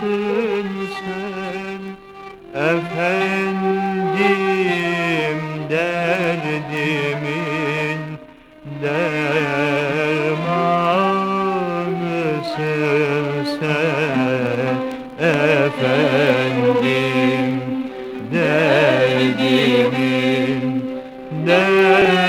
Kimsin sen? Efendim derdimin dermanısın sen efendim derdimin dermanısın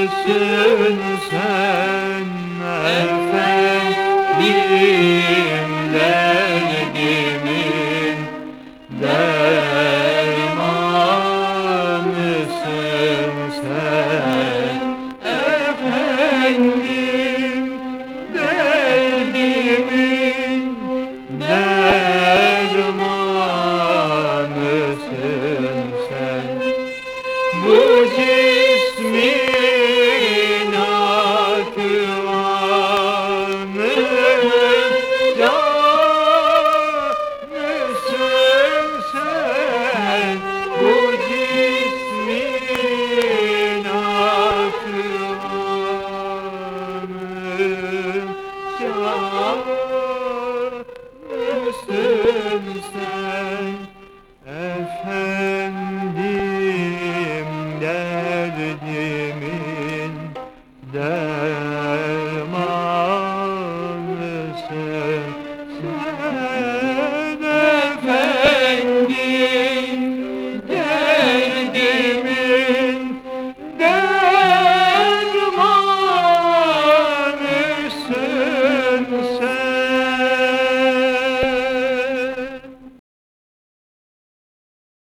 Güldürsün sen efendim derdimin dermanısın sen. Efendim derdimin dermanısın sen. Bu Efendim derdimin derdi